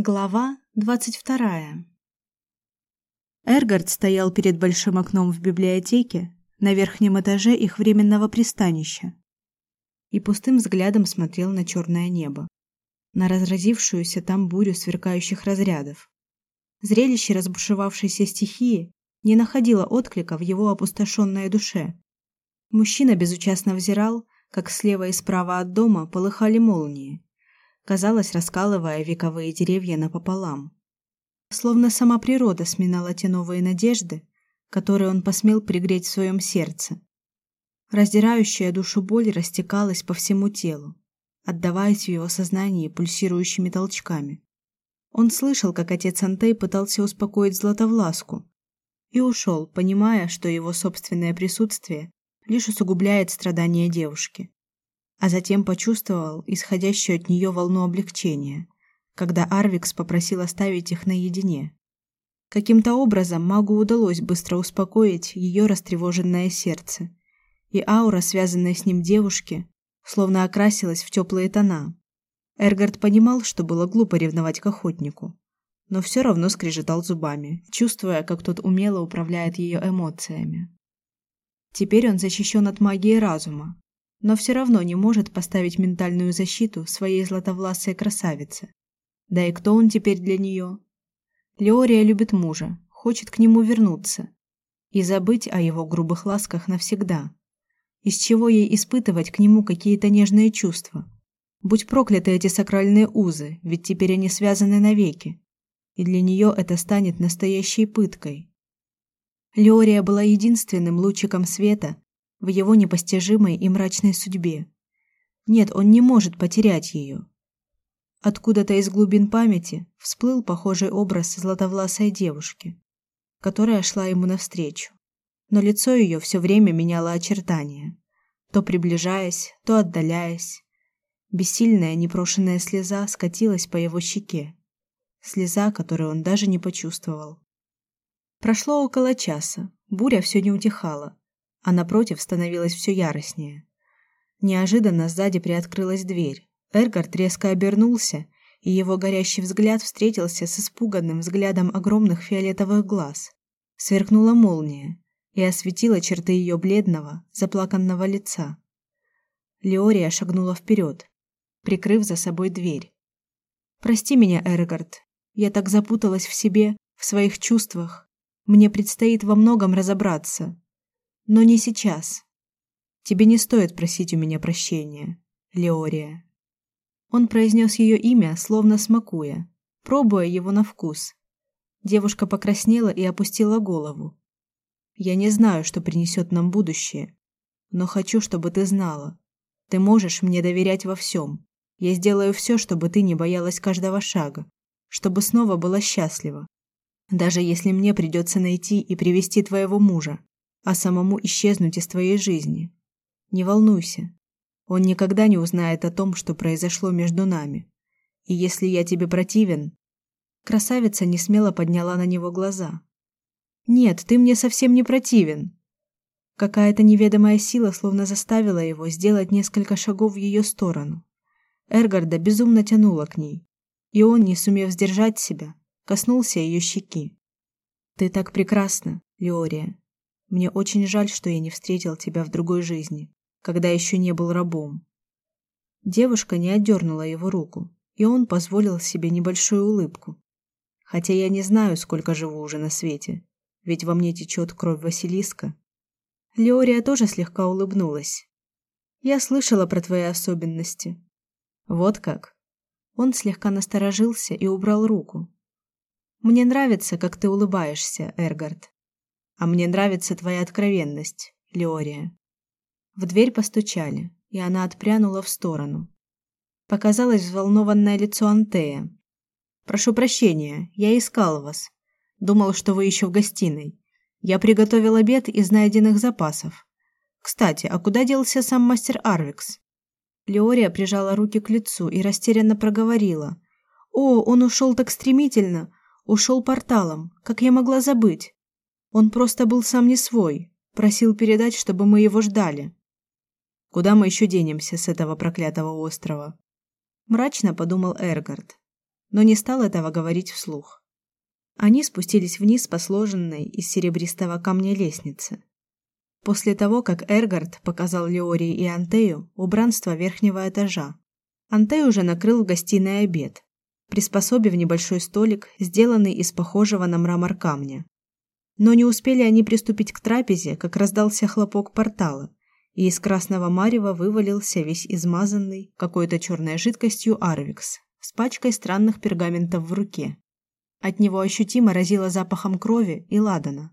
Глава двадцать вторая. Эргард стоял перед большим окном в библиотеке на верхнем этаже их временного пристанища и пустым взглядом смотрел на черное небо, на разразившуюся там бурю сверкающих разрядов. Зрелище разбушевавшейся стихии не находило отклика в его опустошенной душе. Мужчина безучастно взирал, как слева и справа от дома полыхали молнии, казалось, раскалывая вековые деревья напополам. Словно сама природа сминала те новые надежды, которые он посмел пригреть в своем сердце. Раздирающая душу боль растекалась по всему телу, отдаваясь в его сознании пульсирующими толчками. Он слышал, как отец Антей пытался успокоить Златовласку и ушел, понимая, что его собственное присутствие лишь усугубляет страдания девушки а затем почувствовал исходящую от нее волну облегчения, когда Арвикс попросил оставить их наедине. Каким-то образом магу удалось быстро успокоить ее растревоженное сердце, и аура, связанная с ним девушки, словно окрасилась в теплые тона. Эргард понимал, что было глупо ревновать к охотнику, но все равно скрежетал зубами, чувствуя, как тот умело управляет ее эмоциями. Теперь он защищен от магии разума, но все равно не может поставить ментальную защиту своей златовласой красавице. Да и кто он теперь для нее? Леория любит мужа, хочет к нему вернуться и забыть о его грубых ласках навсегда. Из чего ей испытывать к нему какие-то нежные чувства? Будь прокляты эти сакральные узы, ведь теперь они связаны навеки, и для нее это станет настоящей пыткой. Леория была единственным лучиком света, в его непостижимой и мрачной судьбе. Нет, он не может потерять ее. Откуда-то из глубин памяти всплыл похожий образ златовласой девушки, которая шла ему навстречу. Но лицо ее все время меняло очертания, то приближаясь, то отдаляясь. Бессильная непрошенная слеза скатилась по его щеке, слеза, которую он даже не почувствовал. Прошло около часа, буря все не утихала, а напротив становилось все яростнее. Неожиданно сзади приоткрылась дверь. Эргард резко обернулся, и его горящий взгляд встретился с испуганным взглядом огромных фиолетовых глаз. Сверкнула молния и осветила черты ее бледного, заплаканного лица. Леория шагнула вперед, прикрыв за собой дверь. Прости меня, Эргард. Я так запуталась в себе, в своих чувствах. Мне предстоит во многом разобраться, но не сейчас. Тебе не стоит просить у меня прощения, Леория. Он произнес ее имя, словно смакуя, пробуя его на вкус. Девушка покраснела и опустила голову. Я не знаю, что принесет нам будущее, но хочу, чтобы ты знала. Ты можешь мне доверять во всем. Я сделаю все, чтобы ты не боялась каждого шага, чтобы снова была счастлива. Даже если мне придется найти и привести твоего мужа, а самому исчезнуть из твоей жизни. Не волнуйся. Он никогда не узнает о том, что произошло между нами. И если я тебе противен, красавица не смело подняла на него глаза. Нет, ты мне совсем не противен. Какая-то неведомая сила словно заставила его сделать несколько шагов в ее сторону. Эргарда безумно тянула к ней, и он, не сумев сдержать себя, коснулся ее щеки. Ты так прекрасна, Леория. Мне очень жаль, что я не встретил тебя в другой жизни, когда еще не был рабом. Девушка не отдернула его руку, и он позволил себе небольшую улыбку. Хотя я не знаю, сколько живу уже на свете, ведь во мне течет кровь Василиска. Леория тоже слегка улыбнулась. Я слышала про твои особенности. Вот как. Он слегка насторожился и убрал руку. Мне нравится, как ты улыбаешься, Эргард. А мне нравится твоя откровенность, Леория. В дверь постучали, и она отпрянула в сторону. Показалось взволнованное лицо Антея. Прошу прощения, я искал вас. Думал, что вы еще в гостиной. Я приготовил обед из найденных запасов. Кстати, а куда делся сам мастер Арвикс? Леория прижала руки к лицу и растерянно проговорила: "О, он ушел так стремительно, ушел порталом. Как я могла забыть? Он просто был сам не свой, просил передать, чтобы мы его ждали. Куда мы еще денемся с этого проклятого острова? Мрачно подумал Эргард. но не стал этого говорить вслух. Они спустились вниз по сложенной из серебристого камня лестнице. После того, как Эргард показал Леории и Антею убранство верхнего этажа, Антей уже накрыл в гостиной обед, приспособив небольшой столик, сделанный из похожего на мрамор камня. Но не успели они приступить к трапезе, как раздался хлопок портала, и из красного марева вывалился весь измазанный какой-то черной жидкостью Арвикс с пачкой странных пергаментов в руке. От него ощутимо разило запахом крови и ладана.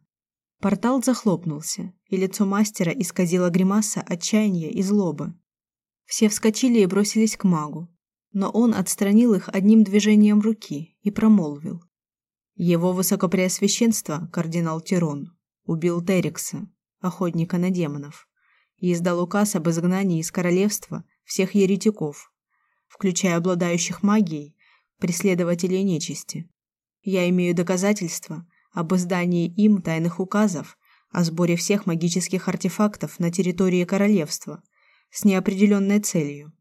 Портал захлопнулся, и лицо мастера исказило гримаса отчаяния и злобы. Все вскочили и бросились к магу, но он отстранил их одним движением руки и промолвил: "Его высокопреосвященство кардинал Тирон убил Терекса, охотника на демонов, и издал указ об изгнании из королевства всех еретиков, включая обладающих магией, преследователей нечисти. Я имею доказательства об издании им тайных указов о сборе всех магических артефактов на территории королевства с неопределенной целью.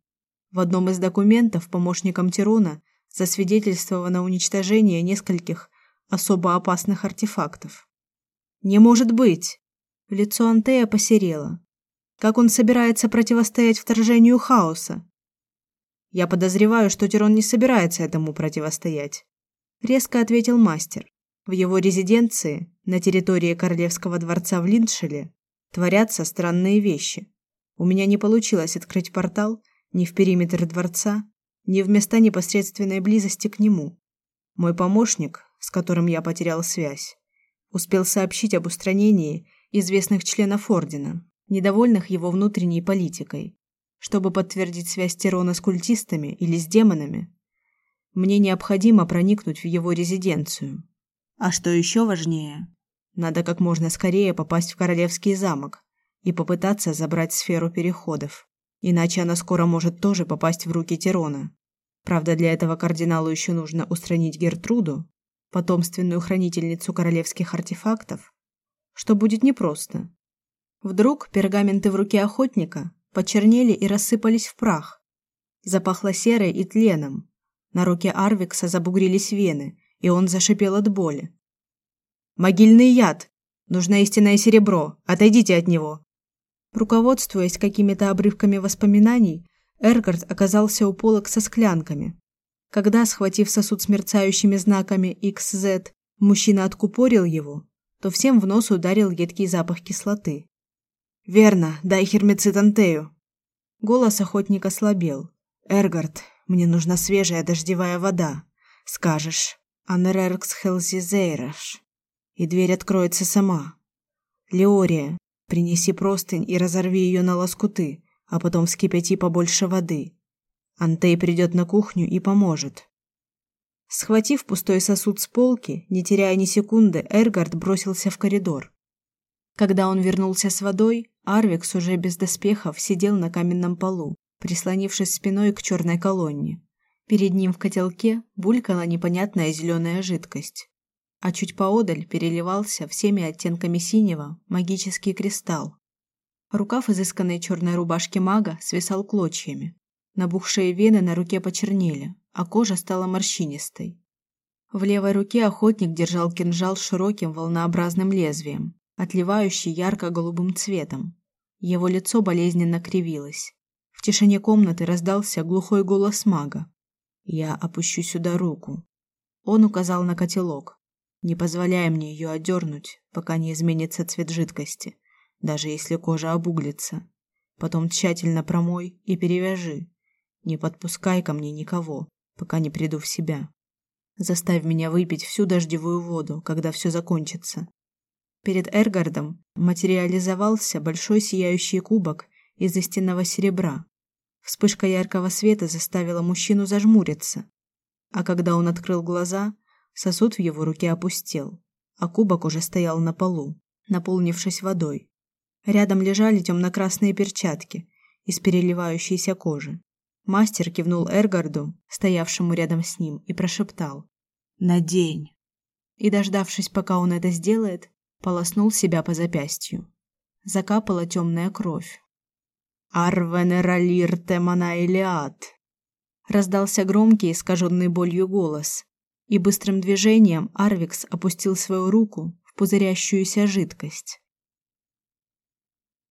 В одном из документов помощником Тирона засвидетельствовано уничтожение нескольких особо опасных артефактов. Не может быть. Лицо Антея посерело. Как он собирается противостоять вторжению хаоса? Я подозреваю, что Тирон не собирается этому противостоять, резко ответил мастер. В его резиденции на территории королевского дворца в Линшеле творятся странные вещи. У меня не получилось открыть портал ни в периметр дворца, ни в места непосредственной близости к нему. Мой помощник, с которым я потерял связь, успел сообщить об устранении известных членов ордена, недовольных его внутренней политикой. Чтобы подтвердить связь Тирона с культистами или с демонами, мне необходимо проникнуть в его резиденцию. А что еще важнее, надо как можно скорее попасть в королевский замок и попытаться забрать сферу переходов, иначе она скоро может тоже попасть в руки Тирона. Правда, для этого кардиналу еще нужно устранить Гертруду, потомственную хранительницу королевских артефактов, что будет непросто. Вдруг пергаменты в руке охотника почернели и рассыпались в прах. Запахло серой и тленом. На руке Арвикса забугрились вены, и он зашипел от боли. Могильный яд. Нужно истинное серебро. Отойдите от него. Руководствуясь какими-то обрывками воспоминаний, Эргард оказался у полок со склянками. Когда, схватив сосуд с мерцающими знаками XZ, мужчина откупорил его, то всем в нос ударил едкий запах кислоты. Верно, дай хермицид Антею. Голос охотника слабел. Эргард, мне нужна свежая дождевая вода. Скажешь, Анереркс Хелзизейраш. И дверь откроется сама. Леория, принеси простынь и разорви ее на лоскуты, а потом вскипяти побольше воды. Антей придет на кухню и поможет. Схватив пустой сосуд с полки, не теряя ни секунды, Эргард бросился в коридор. Когда он вернулся с водой, Арвикс уже без доспехов сидел на каменном полу, прислонившись спиной к черной колонне. Перед ним в котелке булькала непонятная зеленая жидкость, а чуть поодаль переливался всеми оттенками синего магический кристалл. Рукав изысканной черной рубашки мага свисал клочьями. Набухшие вены на руке почернели, а кожа стала морщинистой. В левой руке охотник держал кинжал с широким волнообразным лезвием, отливающий ярко-голубым цветом. Его лицо болезненно кривилось. В тишине комнаты раздался глухой голос мага. Я опущу сюда руку. Он указал на котелок. Не позволяй мне ее отдернуть, пока не изменится цвет жидкости, даже если кожа обуглится. Потом тщательно промой и перевяжи. Не подпускай ко мне никого, пока не приду в себя. Заставь меня выпить всю дождевую воду, когда все закончится. Перед Эргардом материализовался большой сияющий кубок из истинного серебра, Вспышка яркого света заставила мужчину зажмуриться, а когда он открыл глаза, сосуд в его руке опустел, а кубок уже стоял на полу, наполнившись водой. Рядом лежали темно-красные перчатки из переливающейся кожи. Мастер кивнул Эргарду, стоявшему рядом с ним, и прошептал: "Надень". И дождавшись, пока он это сделает, полоснул себя по запястью. Закапала темная кровь. Арвенералир темана илиад. раздался громкий, искаженный болью голос, и быстрым движением Арвикс опустил свою руку в пузырящуюся жидкость.